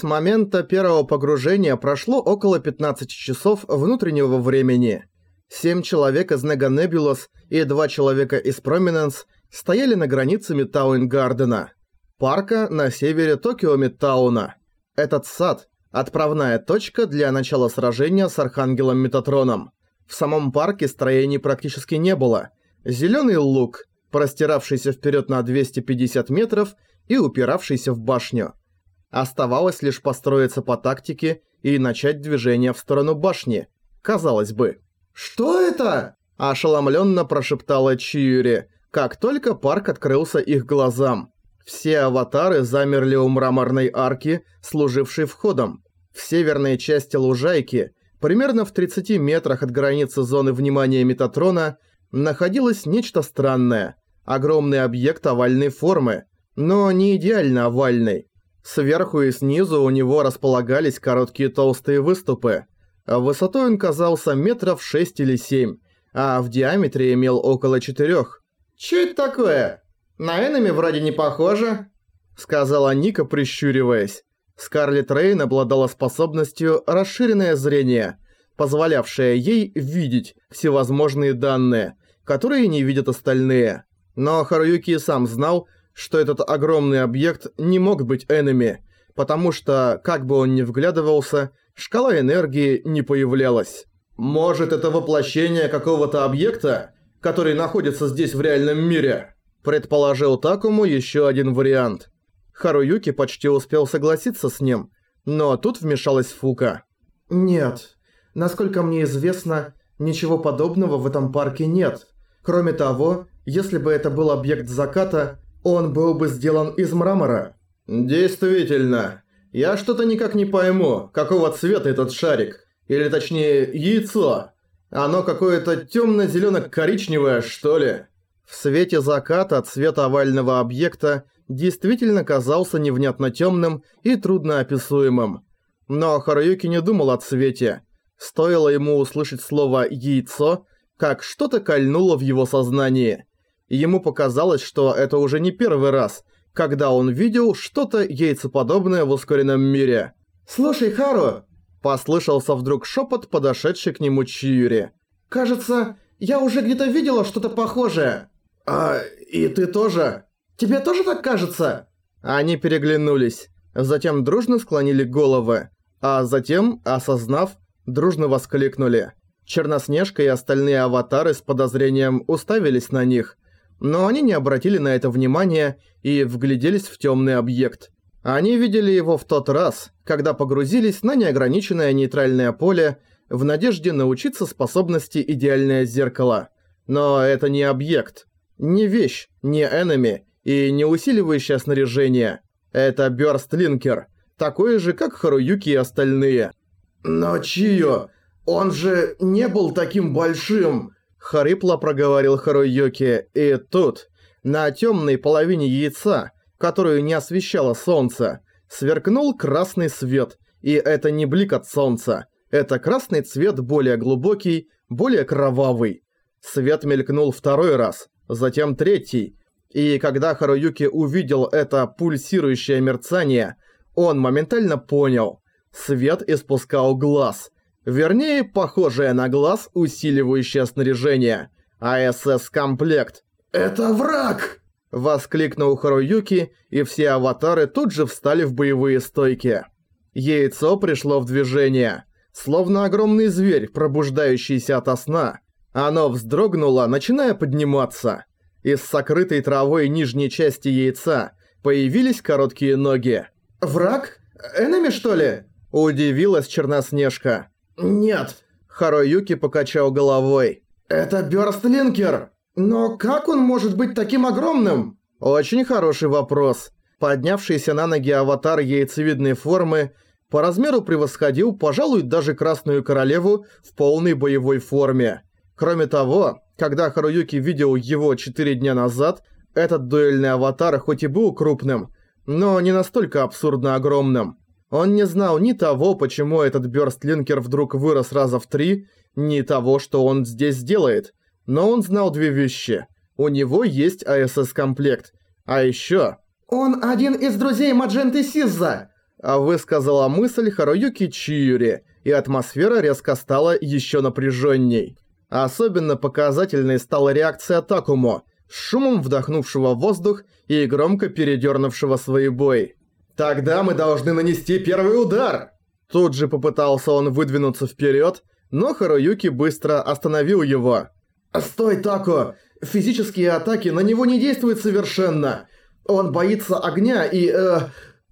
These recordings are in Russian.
С момента первого погружения прошло около 15 часов внутреннего времени. Семь человек из Неганебулос и два человека из Проминенс стояли на границе Мидтауэн-Гардена, парка на севере Токио-Мидтауна. Этот сад – отправная точка для начала сражения с Архангелом Метатроном. В самом парке строений практически не было. Зелёный луг, простиравшийся вперед на 250 метров и упиравшийся в башню. Оставалось лишь построиться по тактике и начать движение в сторону башни. Казалось бы. «Что это?» – ошеломленно прошептала Чиюри, как только парк открылся их глазам. Все аватары замерли у мраморной арки, служившей входом. В северной части лужайки, примерно в 30 метрах от границы зоны внимания Метатрона, находилось нечто странное. Огромный объект овальной формы, но не идеально овальный. Сверху и снизу у него располагались короткие толстые выступы. Высотой он казался метров 6 или 7, а в диаметре имел около 4. «Чё это такое? На энеми вроде не похоже», — сказала Ника, прищуриваясь. Скарлетт Рейн обладала способностью расширенное зрение, позволявшее ей видеть всевозможные данные, которые не видят остальные. Но Харуюки сам знал, что этот огромный объект не мог быть энеми, потому что, как бы он ни вглядывался, шкала энергии не появлялась. «Может, это воплощение какого-то объекта, который находится здесь в реальном мире?» Предположил Такому еще один вариант. Харуюки почти успел согласиться с ним, но тут вмешалась Фука. «Нет. Насколько мне известно, ничего подобного в этом парке нет. Кроме того, если бы это был объект заката, он был бы сделан из мрамора. Действительно. Я что-то никак не пойму, какого цвета этот шарик. Или точнее, яйцо. Оно какое-то темно-зелено-коричневое, что ли? В свете заката цвет овального объекта действительно казался невнятно темным и трудноописуемым. Но Харуюки не думал о цвете. Стоило ему услышать слово «яйцо», как что-то кольнуло в его сознании – Ему показалось, что это уже не первый раз, когда он видел что-то яйцеподобное в ускоренном мире. «Слушай, Хару!» Послышался вдруг шепот, подошедший к нему Чиюри. «Кажется, я уже где-то видела что-то похожее». «А, и ты тоже?» «Тебе тоже так кажется?» Они переглянулись, затем дружно склонили головы, а затем, осознав, дружно воскликнули. Черноснежка и остальные аватары с подозрением уставились на них, но они не обратили на это внимания и вгляделись в темный объект. Они видели его в тот раз, когда погрузились на неограниченное нейтральное поле в надежде научиться способности идеальное зеркало. Но это не объект, не вещь, не энеми и не усиливающее снаряжение. Это Бёрстлинкер, такой же, как Харуюки и остальные. «Но Чио, он же не был таким большим!» Хрипло проговорил Харуюки, и тут, на темной половине яйца, которую не освещало солнце, сверкнул красный свет, и это не блик от солнца, это красный цвет более глубокий, более кровавый. Свет мелькнул второй раз, затем третий, и когда Харуюки увидел это пульсирующее мерцание, он моментально понял. Свет испускал глаз – Вернее, похожее на глаз усиливающее снаряжение. АСС-комплект. «Это враг!» Воскликнул Харуюки, и все аватары тут же встали в боевые стойки. Яйцо пришло в движение. Словно огромный зверь, пробуждающийся ото сна. Оно вздрогнуло, начиная подниматься. Из сокрытой травой нижней части яйца появились короткие ноги. «Враг? Энеми, что ли?» Удивилась Черноснежка. «Нет». Харуюки покачал головой. «Это Бёрстлинкер. Но как он может быть таким огромным?» Очень хороший вопрос. Поднявшийся на ноги аватар яйцевидной формы по размеру превосходил, пожалуй, даже Красную Королеву в полной боевой форме. Кроме того, когда Харуюки видел его 4 дня назад, этот дуэльный аватар хоть и был крупным, но не настолько абсурдно огромным. Он не знал ни того, почему этот Бёрстлинкер вдруг вырос раза в три, ни того, что он здесь делает. Но он знал две вещи. У него есть АСС-комплект. А ещё... «Он один из друзей Мадженты Сизза! А высказала мысль Харуюки Чиюри, и атмосфера резко стала еще напряженней. Особенно показательной стала реакция Такумо, с шумом вдохнувшего воздух и громко передернувшего свои бой. «Тогда мы должны нанести первый удар!» Тут же попытался он выдвинуться вперед, но Харуюки быстро остановил его. «Стой, Тако! Физические атаки на него не действуют совершенно! Он боится огня и... э...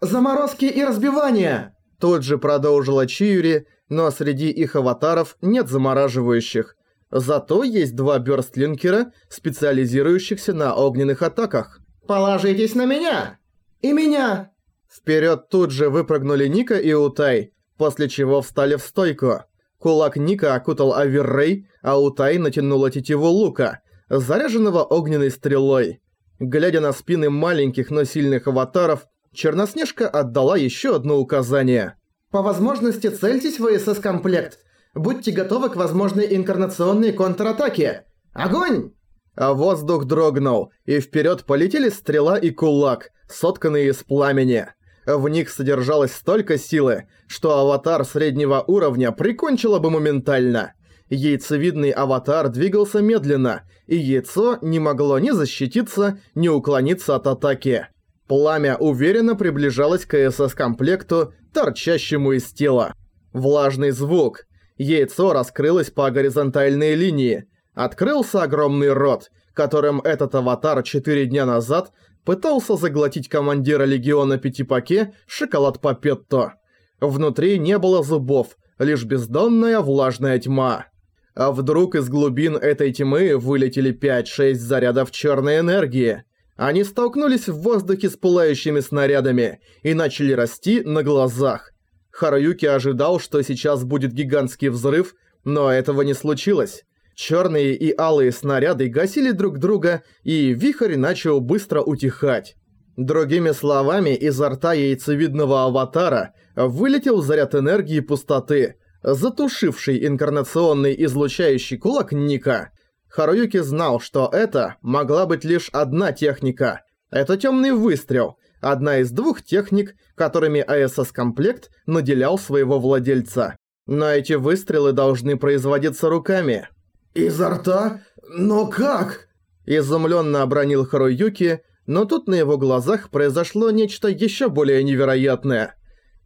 заморозки и разбивания!» Тут же продолжила Чиюри, но среди их аватаров нет замораживающих. Зато есть два бёрстлинкера, специализирующихся на огненных атаках. «Положитесь на меня! И меня!» Вперед тут же выпрыгнули Ника и Утай, после чего встали в стойку. Кулак Ника окутал Аверрей, а Утай натянула тетиву лука, заряженного огненной стрелой. Глядя на спины маленьких, но сильных аватаров, Черноснежка отдала еще одно указание. «По возможности цельтесь в СС-комплект. Будьте готовы к возможной инкарнационной контратаке. Огонь!» А воздух дрогнул, и вперед полетели стрела и кулак, сотканные из пламени. В них содержалось столько силы, что аватар среднего уровня прикончило бы моментально. Яйцевидный аватар двигался медленно, и яйцо не могло ни защититься, ни уклониться от атаки. Пламя уверенно приближалось к СС-комплекту, торчащему из тела. Влажный звук. Яйцо раскрылось по горизонтальной линии. Открылся огромный рот, которым этот аватар четыре дня назад пытался заглотить командира легиона Пятипаке шоколад Папетто. Внутри не было зубов, лишь бездонная влажная тьма. А вдруг из глубин этой тьмы вылетели 5-6 зарядов черной энергии. Они столкнулись в воздухе с пылающими снарядами и начали расти на глазах. Харуюки ожидал, что сейчас будет гигантский взрыв, но этого не случилось. Черные и алые снаряды гасили друг друга, и вихрь начал быстро утихать. Другими словами, изо рта яйцевидного аватара вылетел заряд энергии пустоты, затушивший инкарнационный излучающий кулак Ника. Харуюки знал, что это могла быть лишь одна техника. Это темный выстрел, одна из двух техник, которыми АСС-комплект наделял своего владельца. Но эти выстрелы должны производиться руками. «Изо рта? Но как?» Изумленно обронил Харуюки, но тут на его глазах произошло нечто еще более невероятное.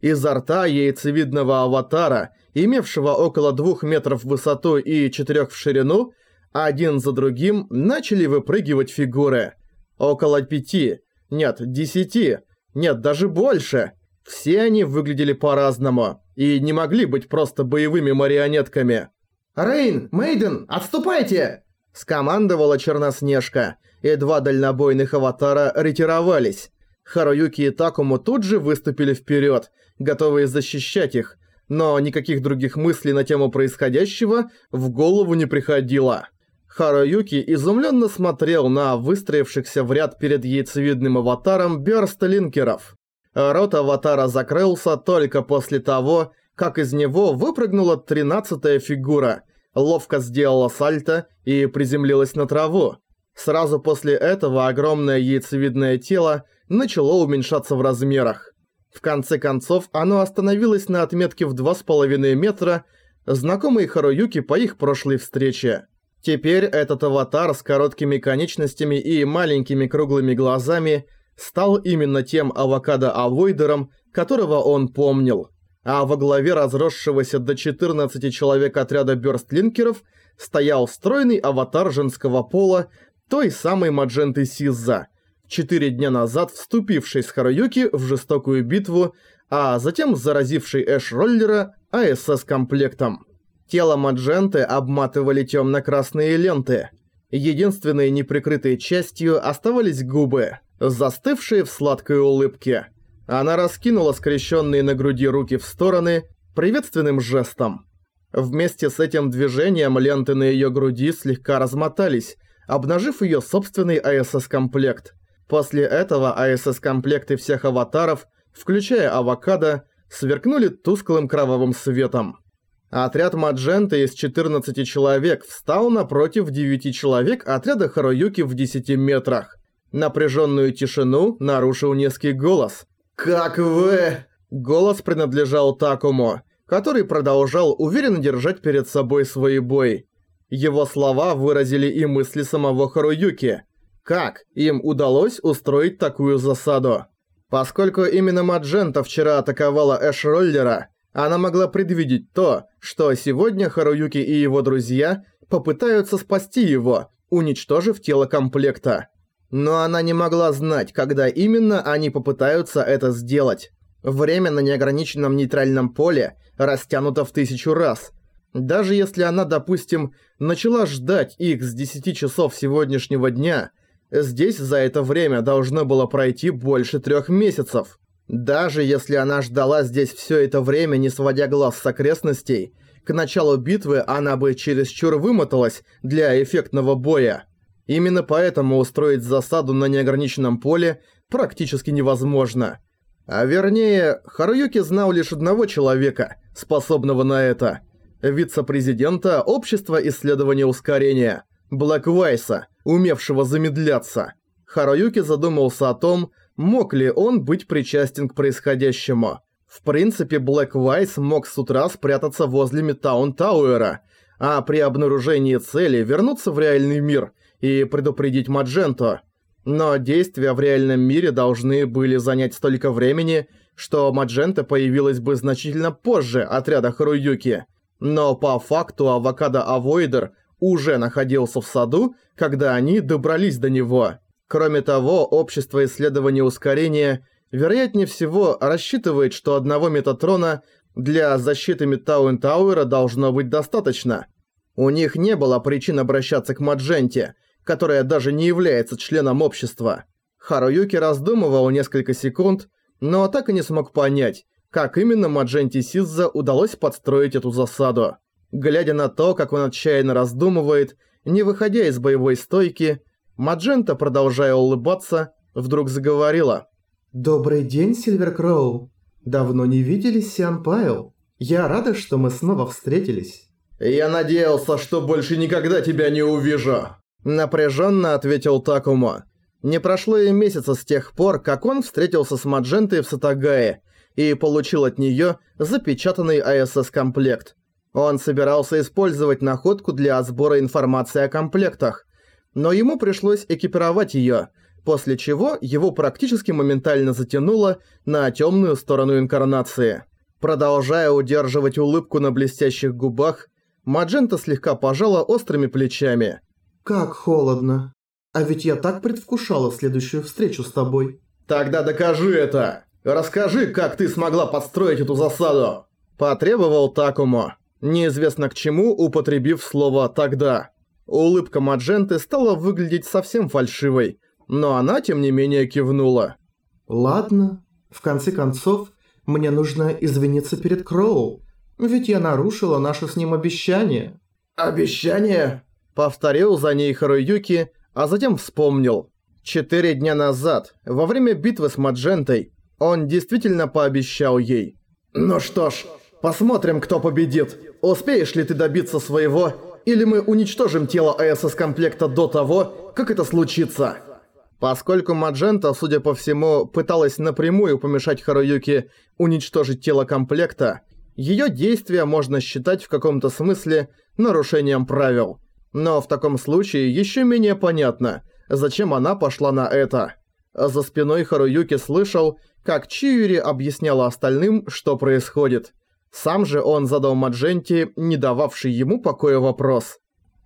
Изо рта яйцевидного аватара, имевшего около двух метров в высоту и четырех в ширину, один за другим начали выпрыгивать фигуры. Около пяти, нет, десяти, нет, даже больше. Все они выглядели по-разному и не могли быть просто боевыми марионетками. «Рейн, Мейден, отступайте!» Скомандовала Черноснежка, и два дальнобойных аватара ретировались. Харуюки и Такому тут же выступили вперед, готовые защищать их, но никаких других мыслей на тему происходящего в голову не приходило. Харуюки изумленно смотрел на выстроившихся в ряд перед яйцевидным аватаром бёрстлинкеров. Рот аватара закрылся только после того, как из него выпрыгнула тринадцатая фигура, ловко сделала сальто и приземлилась на траву. Сразу после этого огромное яйцевидное тело начало уменьшаться в размерах. В конце концов, оно остановилось на отметке в 2,5 метра, знакомый Харуюки по их прошлой встрече. Теперь этот аватар с короткими конечностями и маленькими круглыми глазами стал именно тем авокадо-авойдером, которого он помнил а во главе разросшегося до 14 человек отряда бёрстлинкеров стоял стройный аватар женского пола той самой Мадженты Сиза, четыре дня назад вступивший с Харуюки в жестокую битву, а затем заразивший Эш-роллера АСС-комплектом. Тело Мадженты обматывали темно-красные ленты. Единственной неприкрытой частью оставались губы, застывшие в сладкой улыбке. Она раскинула скрещенные на груди руки в стороны приветственным жестом. Вместе с этим движением ленты на ее груди слегка размотались, обнажив ее собственный АСС-комплект. После этого АСС-комплекты всех аватаров, включая авокадо, сверкнули тусклым кровавым светом. Отряд Мадженты из 14 человек встал напротив 9 человек отряда Харуюки в 10 метрах. Напряженную тишину нарушил низкий голос – «Как вы...» Голос принадлежал Такому, который продолжал уверенно держать перед собой свой бой. Его слова выразили и мысли самого Харуюки. Как им удалось устроить такую засаду? Поскольку именно Маджента вчера атаковала Эш-роллера, она могла предвидеть то, что сегодня Харуюки и его друзья попытаются спасти его, уничтожив тело комплекта. Но она не могла знать, когда именно они попытаются это сделать. Время на неограниченном нейтральном поле растянуто в тысячу раз. Даже если она, допустим, начала ждать их с 10 часов сегодняшнего дня, здесь за это время должно было пройти больше трех месяцев. Даже если она ждала здесь все это время, не сводя глаз с окрестностей, к началу битвы она бы чересчур вымоталась для эффектного боя. Именно поэтому устроить засаду на неограниченном поле практически невозможно. А вернее, Харуюки знал лишь одного человека, способного на это. Вице-президента Общества исследования ускорения, Блэк Вайса, умевшего замедляться. Харуюки задумался о том, мог ли он быть причастен к происходящему. В принципе, Блэк Вайс мог с утра спрятаться возле Мидтаун Тауэра, а при обнаружении цели вернуться в реальный мир и предупредить Мадженто. Но действия в реальном мире должны были занять столько времени, что Маджента появилась бы значительно позже отряда Харуюки. Но по факту Авокадо Авойдер уже находился в саду, когда они добрались до него. Кроме того, общество исследования ускорения вероятнее всего рассчитывает, что одного Метатрона для защиты Мидтауэн Тауэра должно быть достаточно. У них не было причин обращаться к Мадженте, которая даже не является членом общества. Харуюки раздумывал несколько секунд, но так и не смог понять, как именно Мадженте Сизза удалось подстроить эту засаду. Глядя на то, как он отчаянно раздумывает, не выходя из боевой стойки, Маджента, продолжая улыбаться, вдруг заговорила. «Добрый день, Сильвер Кроу. Давно не виделись, Сиан Пайл. Я рада, что мы снова встретились». «Я надеялся, что больше никогда тебя не увижу», – напряженно ответил Такумо. Не прошло и месяца с тех пор, как он встретился с Маджентой в Сатагае и получил от нее запечатанный АСС-комплект. Он собирался использовать находку для сбора информации о комплектах, но ему пришлось экипировать ее, после чего его практически моментально затянуло на темную сторону инкарнации. Продолжая удерживать улыбку на блестящих губах, Маджента слегка пожала острыми плечами. «Как холодно. А ведь я так предвкушала следующую встречу с тобой». «Тогда докажи это! Расскажи, как ты смогла подстроить эту засаду!» Потребовал Такумо, неизвестно к чему употребив слово «тогда». Улыбка Мадженты стала выглядеть совсем фальшивой, но она, тем не менее, кивнула. «Ладно. В конце концов, мне нужно извиниться перед Кроу, ведь я нарушила наше с ним обещание». «Обещание?» Повторил за ней Харуюки, а затем вспомнил. Четыре дня назад, во время битвы с Маджентой, он действительно пообещал ей. «Ну что ж, посмотрим, кто победит. Успеешь ли ты добиться своего или мы уничтожим тело АСС-комплекта до того, как это случится. Поскольку Маджента, судя по всему, пыталась напрямую помешать Харуюке уничтожить тело комплекта, её действия можно считать в каком-то смысле нарушением правил. Но в таком случае ещё менее понятно, зачем она пошла на это. За спиной Харуюки слышал, как Чиури объясняла остальным, что происходит. Сам же он задал Мадженте, не дававший ему покоя вопрос.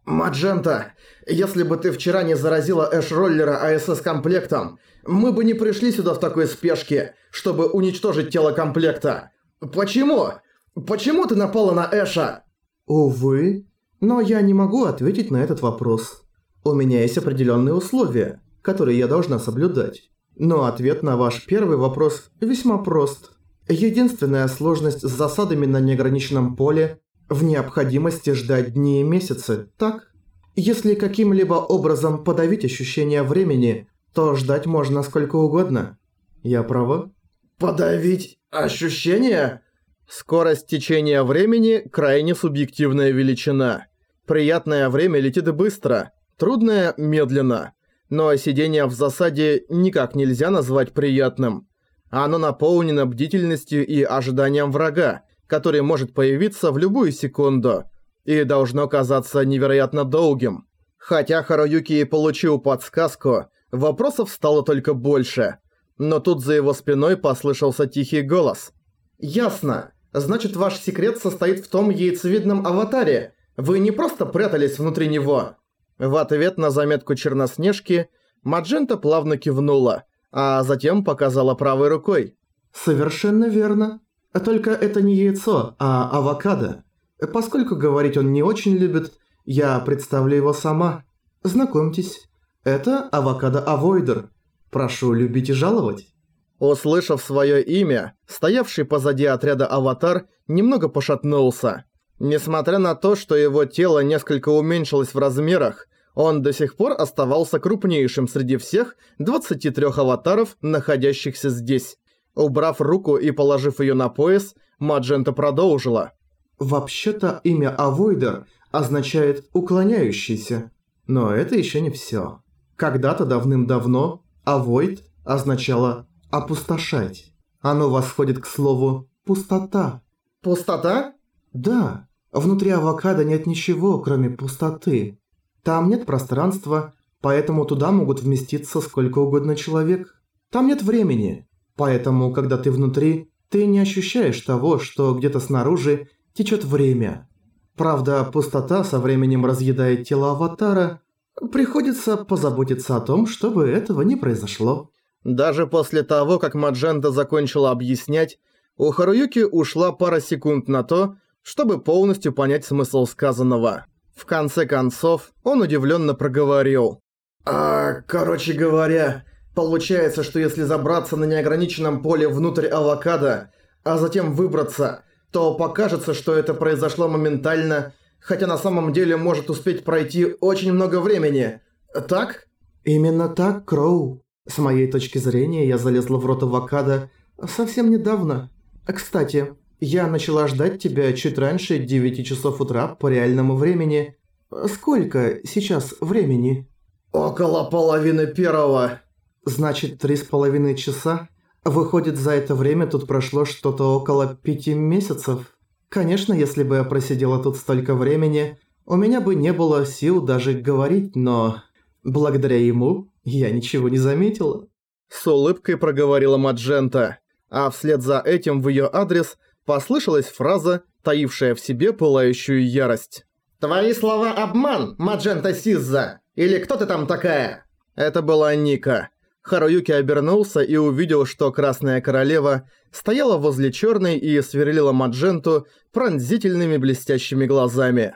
«Маджента, если бы ты вчера не заразила Эш-роллера АСС-комплектом, мы бы не пришли сюда в такой спешке, чтобы уничтожить тело комплекта. Почему? Почему ты напала на Эша?» «Увы, но я не могу ответить на этот вопрос. У меня есть определенные условия, которые я должна соблюдать. Но ответ на ваш первый вопрос весьма прост. Единственная сложность с засадами на неограниченном поле в необходимости ждать дни и месяцы, так? Если каким-либо образом подавить ощущение времени, то ждать можно сколько угодно. Я права? Подавить ощущения? Скорость течения времени – крайне субъективная величина. Приятное время летит быстро, трудное – медленно. Но сидение в засаде никак нельзя назвать приятным – Оно наполнено бдительностью и ожиданием врага, который может появиться в любую секунду, и должно казаться невероятно долгим. Хотя Харуюки и получил подсказку, вопросов стало только больше. Но тут за его спиной послышался тихий голос. «Ясно. Значит, ваш секрет состоит в том яйцевидном аватаре. Вы не просто прятались внутри него». В ответ на заметку Черноснежки Маджента плавно кивнула, а затем показала правой рукой. «Совершенно верно. Только это не яйцо, а авокадо. Поскольку говорить он не очень любит, я представлю его сама. Знакомьтесь, это авокадо-авойдер. Прошу любить и жаловать». Услышав свое имя, стоявший позади отряда аватар немного пошатнулся. Несмотря на то, что его тело несколько уменьшилось в размерах, он до сих пор оставался крупнейшим среди всех 23 аватаров, находящихся здесь. Убрав руку и положив её на пояс, Маджента продолжила. «Вообще-то имя Авойдер означает «уклоняющийся». Но это ещё не всё. Когда-то давным-давно «авойд» означало «опустошать». Оно восходит к слову «пустота». «Пустота?» Да, внутри авокадо нет ничего, кроме пустоты. Там нет пространства, поэтому туда могут вместиться сколько угодно человек. Там нет времени, поэтому, когда ты внутри, ты не ощущаешь того, что где-то снаружи течет время. Правда, пустота со временем разъедает тело аватара, приходится позаботиться о том, чтобы этого не произошло. Даже после того, как Маджента закончила объяснять, у Харуюки ушла пара секунд на то, чтобы полностью понять смысл сказанного. В конце концов, он удивленно проговорил. «А, короче говоря, получается, что если забраться на неограниченном поле внутрь авокадо, а затем выбраться, то покажется, что это произошло моментально, хотя на самом деле может успеть пройти очень много времени. Так?» «Именно так, Кроу. С моей точки зрения, я залезла в рот авокадо совсем недавно. Кстати, я начала ждать тебя чуть раньше 9 часов утра по реальному времени. Сколько сейчас времени? Около половины первого. Значит, три с половиной часа? Выходит, за это время тут прошло что-то около пяти месяцев. Конечно, если бы я просидела тут столько времени, у меня бы не было сил даже говорить, но... Благодаря ему я ничего не заметила. С улыбкой проговорила Маджента, а вслед за этим в её адрес – послышалась фраза, таившая в себе пылающую ярость. «Твои слова обман, Маджента Сизза! Или кто ты там такая?» Это была Ника. Харуюки обернулся и увидел, что Красная Королева стояла возле черной и сверлила Мадженту пронзительными блестящими глазами.